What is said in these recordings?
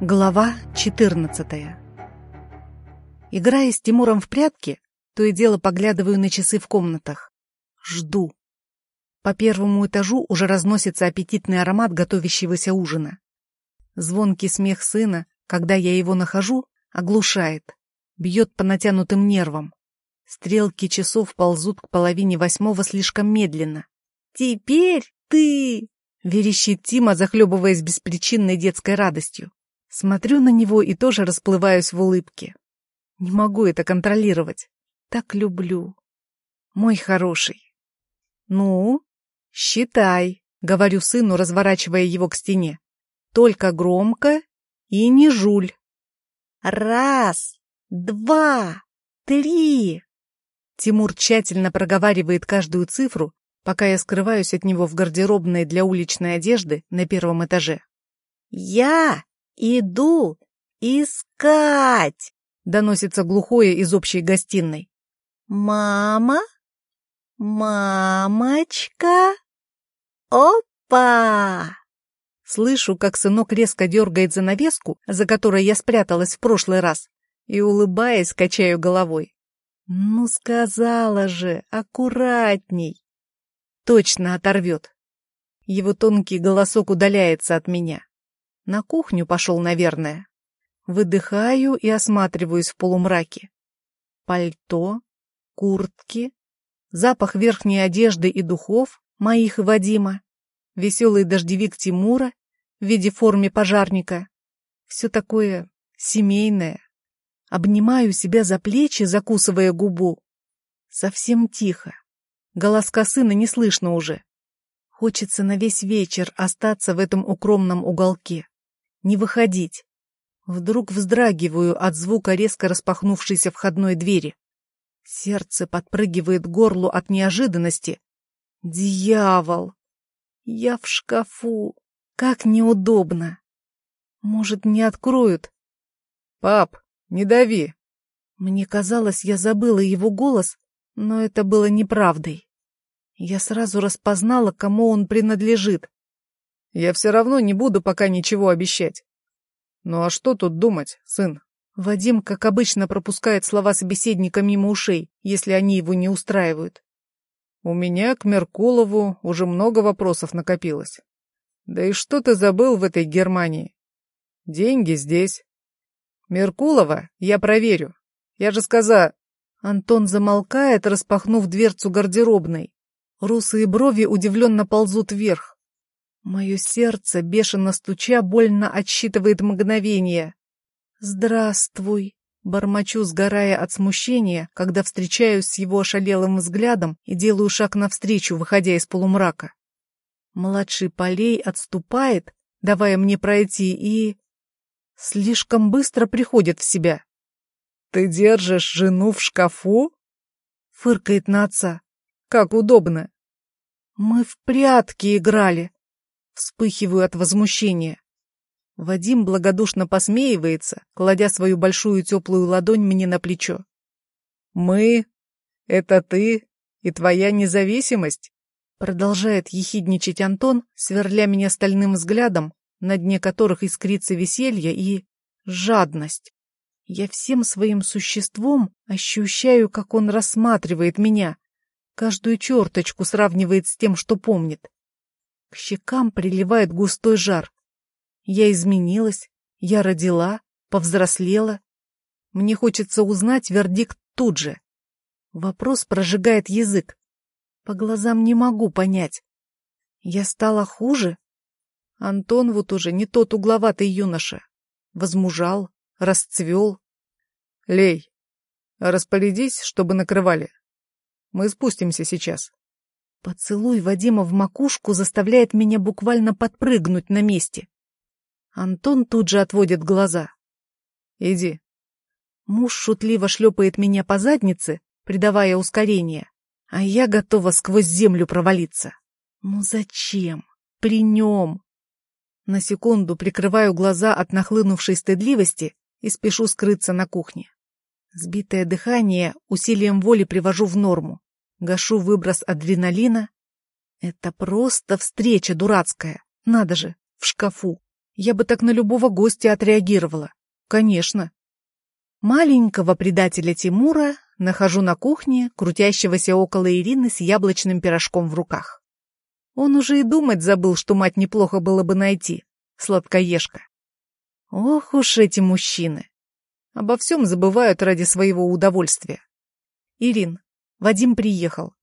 Глава 14 Играя с Тимуром в прятки, то и дело поглядываю на часы в комнатах. Жду. По первому этажу уже разносится аппетитный аромат готовящегося ужина. Звонкий смех сына, когда я его нахожу, оглушает, бьет по натянутым нервам. Стрелки часов ползут к половине восьмого слишком медленно. «Теперь ты!» — верещит Тима, захлебываясь беспричинной детской радостью. Смотрю на него и тоже расплываюсь в улыбке. Не могу это контролировать. Так люблю. Мой хороший. Ну, считай, говорю сыну, разворачивая его к стене. Только громко и не жуль. Раз, два, три. Тимур тщательно проговаривает каждую цифру, пока я скрываюсь от него в гардеробной для уличной одежды на первом этаже. «Я «Иду искать!» — доносится глухое из общей гостиной. «Мама? Мамочка? Опа!» Слышу, как сынок резко дергает занавеску, за которой я спряталась в прошлый раз, и, улыбаясь, качаю головой. «Ну, сказала же, аккуратней!» Точно оторвет. Его тонкий голосок удаляется от меня. На кухню пошел, наверное. Выдыхаю и осматриваюсь в полумраке. Пальто, куртки, запах верхней одежды и духов, моих и Вадима, веселый дождевик Тимура в виде формы пожарника. Все такое семейное. Обнимаю себя за плечи, закусывая губу. Совсем тихо. Голоска сына не слышно уже. Хочется на весь вечер остаться в этом укромном уголке не выходить. Вдруг вздрагиваю от звука резко распахнувшейся входной двери. Сердце подпрыгивает горлу от неожиданности. Дьявол! Я в шкафу. Как неудобно. Может, не откроют? Пап, не дави. Мне казалось, я забыла его голос, но это было неправдой. Я сразу распознала, кому он принадлежит. Я все равно не буду пока ничего обещать. Ну а что тут думать, сын? Вадим, как обычно, пропускает слова собеседника мимо ушей, если они его не устраивают. У меня к Меркулову уже много вопросов накопилось. Да и что ты забыл в этой Германии? Деньги здесь. Меркулова я проверю. Я же сказал... Антон замолкает, распахнув дверцу гардеробной. Русые брови удивленно ползут вверх. Мое сердце, бешено стуча, больно отсчитывает мгновение. «Здравствуй!» Бормочу, сгорая от смущения, когда встречаюсь с его ошалелым взглядом и делаю шаг навстречу, выходя из полумрака. Младший Полей отступает, давая мне пройти, и... Слишком быстро приходит в себя. «Ты держишь жену в шкафу?» Фыркает на отца. «Как удобно!» «Мы в прятки играли!» Вспыхиваю от возмущения. Вадим благодушно посмеивается, кладя свою большую теплую ладонь мне на плечо. «Мы? Это ты и твоя независимость?» Продолжает ехидничать Антон, сверля меня стальным взглядом, на дне которых искрится веселье и жадность. Я всем своим существом ощущаю, как он рассматривает меня, каждую черточку сравнивает с тем, что помнит. К щекам приливает густой жар. Я изменилась, я родила, повзрослела. Мне хочется узнать вердикт тут же. Вопрос прожигает язык. По глазам не могу понять. Я стала хуже? Антон вот уже не тот угловатый юноша. Возмужал, расцвел. Лей, распорядись, чтобы накрывали. Мы спустимся сейчас. Поцелуй Вадима в макушку заставляет меня буквально подпрыгнуть на месте. Антон тут же отводит глаза. «Иди». Муж шутливо шлепает меня по заднице, придавая ускорение, а я готова сквозь землю провалиться. Ну зачем? При нем. На секунду прикрываю глаза от нахлынувшей стыдливости и спешу скрыться на кухне. Сбитое дыхание усилием воли привожу в норму. Гашу выброс адреналина. Это просто встреча дурацкая. Надо же, в шкафу. Я бы так на любого гостя отреагировала. Конечно. Маленького предателя Тимура нахожу на кухне, крутящегося около Ирины с яблочным пирожком в руках. Он уже и думать забыл, что мать неплохо было бы найти. Сладкоежка. Ох уж эти мужчины. Обо всем забывают ради своего удовольствия. Ирин, Вадим приехал.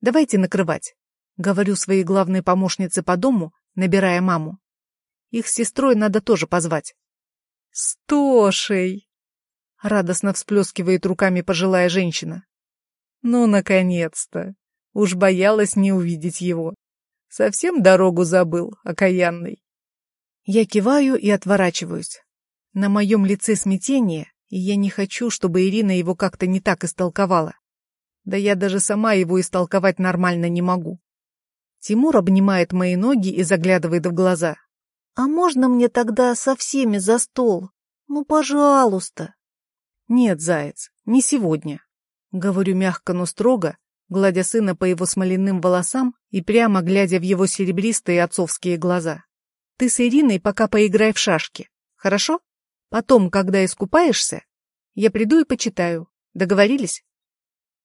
Давайте накрывать. Говорю своей главной помощнице по дому, набирая маму. Их с сестрой надо тоже позвать. «Стошей!» — радостно всплескивает руками пожилая женщина. «Ну, наконец-то! Уж боялась не увидеть его. Совсем дорогу забыл, окаянный». Я киваю и отворачиваюсь. На моем лице смятение, и я не хочу, чтобы Ирина его как-то не так истолковала. Да я даже сама его истолковать нормально не могу. Тимур обнимает мои ноги и заглядывает в глаза. «А можно мне тогда со всеми за стол? Ну, пожалуйста!» «Нет, заяц, не сегодня», — говорю мягко, но строго, гладя сына по его смоляным волосам и прямо глядя в его серебристые отцовские глаза. «Ты с Ириной пока поиграй в шашки, хорошо? Потом, когда искупаешься, я приду и почитаю. Договорились?»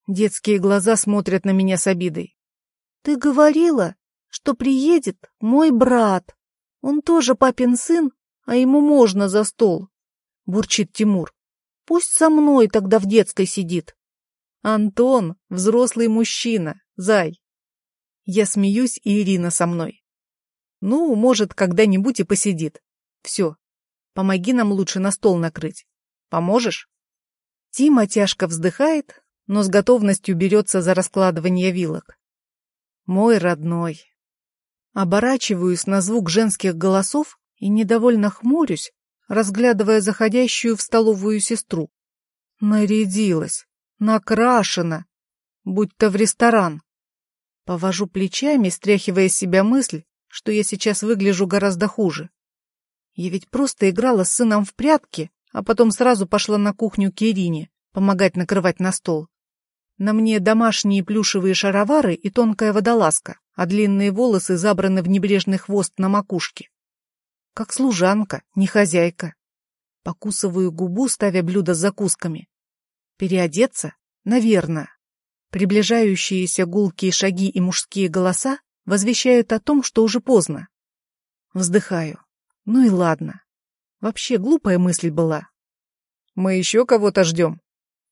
Детские глаза смотрят на меня с обидой. «Ты говорила, что приедет мой брат. Он тоже папин сын, а ему можно за стол», — бурчит Тимур. «Пусть со мной тогда в детской сидит». «Антон — взрослый мужчина, зай». Я смеюсь, и Ирина со мной. «Ну, может, когда-нибудь и посидит. Все, помоги нам лучше на стол накрыть. Поможешь?» Тима тяжко вздыхает, но с готовностью берется за раскладывание вилок. Мой родной. Оборачиваюсь на звук женских голосов и недовольно хмурюсь, разглядывая заходящую в столовую сестру. Нарядилась, накрашена, будь-то в ресторан. Повожу плечами, стряхивая с себя мысль, что я сейчас выгляжу гораздо хуже. Я ведь просто играла с сыном в прятки, а потом сразу пошла на кухню к Ирине, помогать накрывать на стол. На мне домашние плюшевые шаровары и тонкая водолазка, а длинные волосы забраны в небрежный хвост на макушке. Как служанка, не хозяйка. Покусываю губу, ставя блюдо с закусками. Переодеться? Наверное. Приближающиеся гулкие шаги и мужские голоса возвещают о том, что уже поздно. Вздыхаю. Ну и ладно. Вообще глупая мысль была. Мы еще кого-то ждем.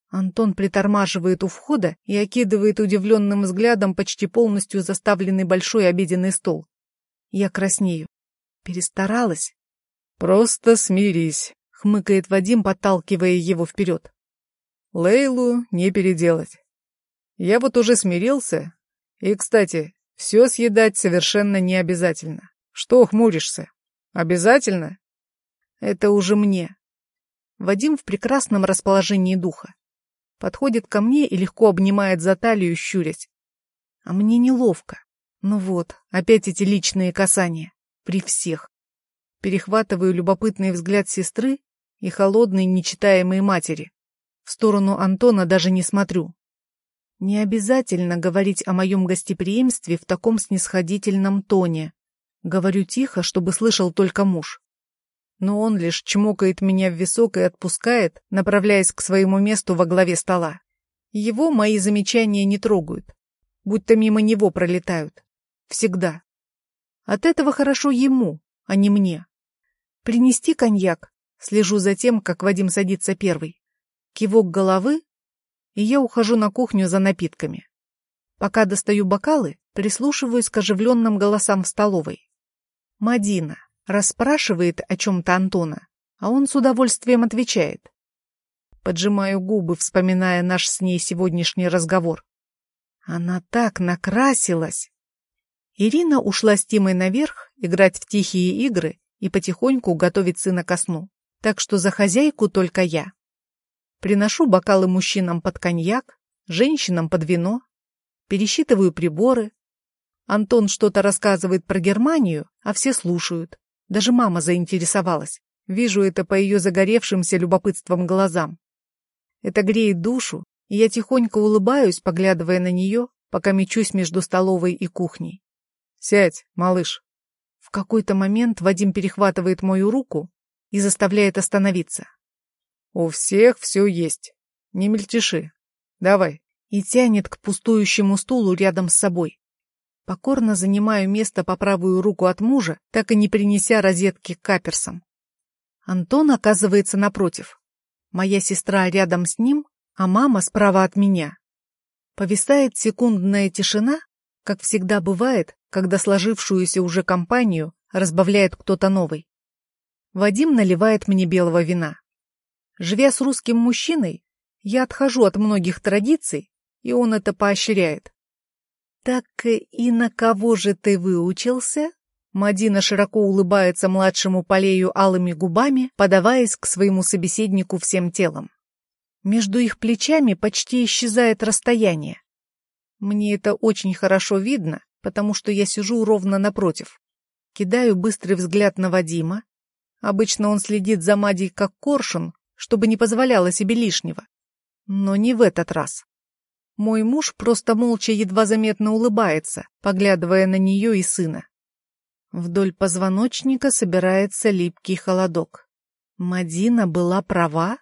Антон притормаживает у входа и окидывает удивленным взглядом почти полностью заставленный большой обеденный стол. Я краснею. Перестаралась? Просто смирись, хмыкает Вадим, подталкивая его вперед. Лейлу не переделать. Я вот уже смирился. И, кстати, все съедать совершенно не обязательно. Что хмуришься? Обязательно? Это уже мне. Вадим в прекрасном расположении духа. Подходит ко мне и легко обнимает за талию, щурясь. А мне неловко. Ну вот, опять эти личные касания. При всех. Перехватываю любопытный взгляд сестры и холодной, нечитаемой матери. В сторону Антона даже не смотрю. Не обязательно говорить о моем гостеприимстве в таком снисходительном тоне. Говорю тихо, чтобы слышал только муж но он лишь чмокает меня в висок и отпускает, направляясь к своему месту во главе стола. Его мои замечания не трогают, будто мимо него пролетают. Всегда. От этого хорошо ему, а не мне. Принести коньяк. Слежу за тем, как Вадим садится первый. Кивок головы, и я ухожу на кухню за напитками. Пока достаю бокалы, прислушиваюсь к оживленным голосам в столовой. Мадина, Расспрашивает о чем-то Антона, а он с удовольствием отвечает. Поджимаю губы, вспоминая наш с ней сегодняшний разговор. Она так накрасилась. Ирина ушла с Тимой наверх играть в тихие игры и потихоньку готовить сына ко сну. Так что за хозяйку только я. Приношу бокалы мужчинам под коньяк, женщинам под вино, пересчитываю приборы. Антон что-то рассказывает про Германию, а все слушают. Даже мама заинтересовалась. Вижу это по ее загоревшимся любопытством глазам. Это греет душу, и я тихонько улыбаюсь, поглядывая на нее, пока мечусь между столовой и кухней. «Сядь, малыш». В какой-то момент Вадим перехватывает мою руку и заставляет остановиться. «У всех все есть. Не мельтеши. Давай». И тянет к пустующему стулу рядом с собой. Покорно занимаю место по правую руку от мужа, так и не принеся розетки к каперсам. Антон оказывается напротив. Моя сестра рядом с ним, а мама справа от меня. Повисает секундная тишина, как всегда бывает, когда сложившуюся уже компанию разбавляет кто-то новый. Вадим наливает мне белого вина. Живя с русским мужчиной, я отхожу от многих традиций, и он это поощряет. «Так и на кого же ты выучился?» Мадина широко улыбается младшему Полею алыми губами, подаваясь к своему собеседнику всем телом. Между их плечами почти исчезает расстояние. Мне это очень хорошо видно, потому что я сижу ровно напротив. Кидаю быстрый взгляд на Вадима. Обычно он следит за Мадей как коршун, чтобы не позволяло себе лишнего. Но не в этот раз. Мой муж просто молча едва заметно улыбается, поглядывая на нее и сына. Вдоль позвоночника собирается липкий холодок. Мадина была права?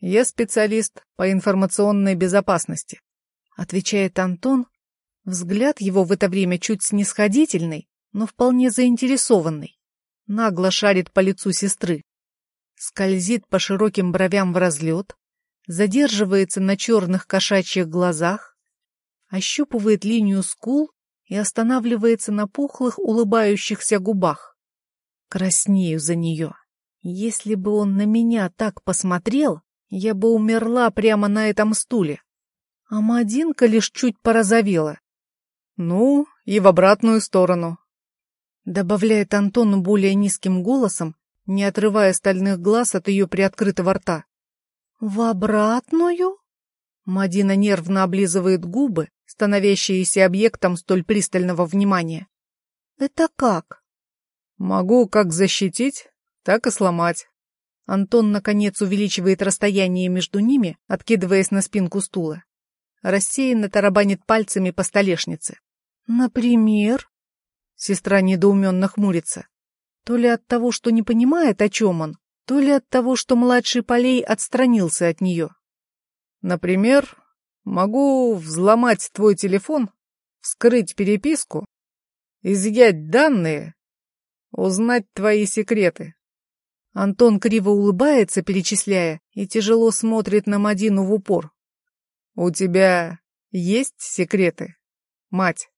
Я специалист по информационной безопасности, отвечает Антон. Взгляд его в это время чуть снисходительный, но вполне заинтересованный. Нагло шарит по лицу сестры. Скользит по широким бровям в разлет, задерживается на черных кошачьих глазах, ощупывает линию скул и останавливается на пухлых улыбающихся губах. Краснею за нее. Если бы он на меня так посмотрел, я бы умерла прямо на этом стуле. А Мадинка лишь чуть порозовела. Ну, и в обратную сторону. Добавляет Антон более низким голосом, не отрывая стальных глаз от ее приоткрытого рта. В обратную? Мадина нервно облизывает губы, становящиеся объектом столь пристального внимания. «Это как?» «Могу как защитить, так и сломать». Антон, наконец, увеличивает расстояние между ними, откидываясь на спинку стула. Рассеянно тарабанит пальцами по столешнице. «Например?» Сестра недоуменно хмурится. То ли от того, что не понимает, о чем он, то ли от того, что младший Полей отстранился от нее. Например, Могу взломать твой телефон, вскрыть переписку, изъять данные, узнать твои секреты. Антон криво улыбается, перечисляя, и тяжело смотрит на Мадину в упор. У тебя есть секреты, мать?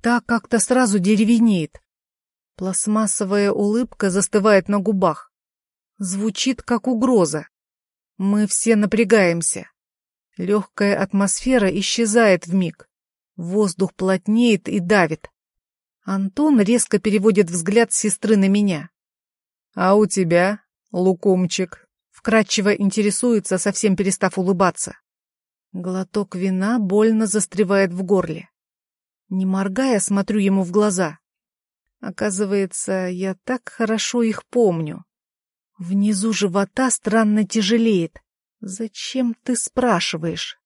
Так как-то сразу деревенеет. Пластмассовая улыбка застывает на губах. Звучит как угроза. Мы все напрягаемся. Легкая атмосфера исчезает в миг. Воздух плотнеет и давит. Антон резко переводит взгляд сестры на меня. «А у тебя, лукумчик?» Вкратчиво интересуется, совсем перестав улыбаться. Глоток вина больно застревает в горле. Не моргая, смотрю ему в глаза. Оказывается, я так хорошо их помню. Внизу живота странно тяжелеет. «Зачем ты спрашиваешь?»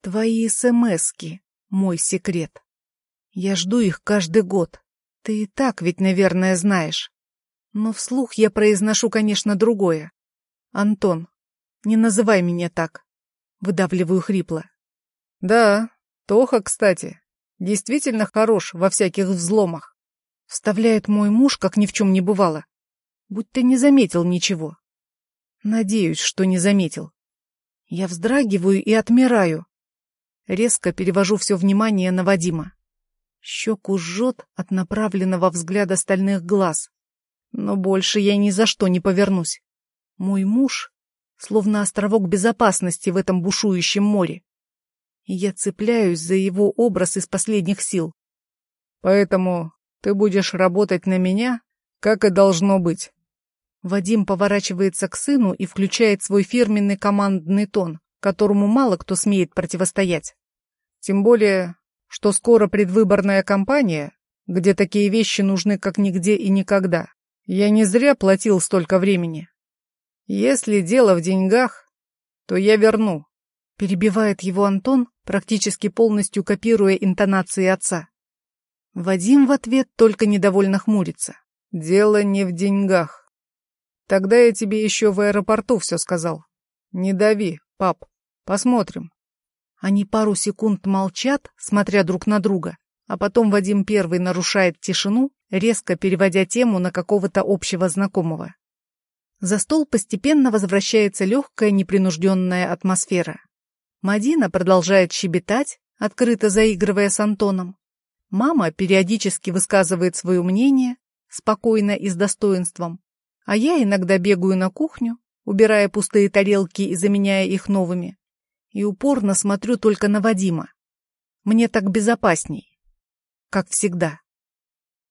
«Твои смски — мой секрет. Я жду их каждый год. Ты и так ведь, наверное, знаешь. Но вслух я произношу, конечно, другое. Антон, не называй меня так. Выдавливаю хрипло. Да, Тоха, кстати, действительно хорош во всяких взломах. Вставляет мой муж, как ни в чем не бывало. Будь ты не заметил ничего. Надеюсь, что не заметил. Я вздрагиваю и отмираю. Резко перевожу все внимание на Вадима. Щеку жжет от направленного взгляда стальных глаз. Но больше я ни за что не повернусь. Мой муж словно островок безопасности в этом бушующем море. Я цепляюсь за его образ из последних сил. Поэтому ты будешь работать на меня, как и должно быть. Вадим поворачивается к сыну и включает свой фирменный командный тон, которому мало кто смеет противостоять. Тем более, что скоро предвыборная кампания, где такие вещи нужны как нигде и никогда. Я не зря платил столько времени. Если дело в деньгах, то я верну. Перебивает его Антон, практически полностью копируя интонации отца. Вадим в ответ только недовольно хмурится. Дело не в деньгах. Тогда я тебе еще в аэропорту все сказал. Не дави, пап. Посмотрим. Они пару секунд молчат, смотря друг на друга, а потом Вадим первый нарушает тишину, резко переводя тему на какого-то общего знакомого. За стол постепенно возвращается легкая непринужденная атмосфера. Мадина продолжает щебетать, открыто заигрывая с Антоном. Мама периодически высказывает свое мнение, спокойно и с достоинством, а я иногда бегаю на кухню, убирая пустые тарелки и заменяя их новыми, и упорно смотрю только на Вадима. Мне так безопасней, как всегда.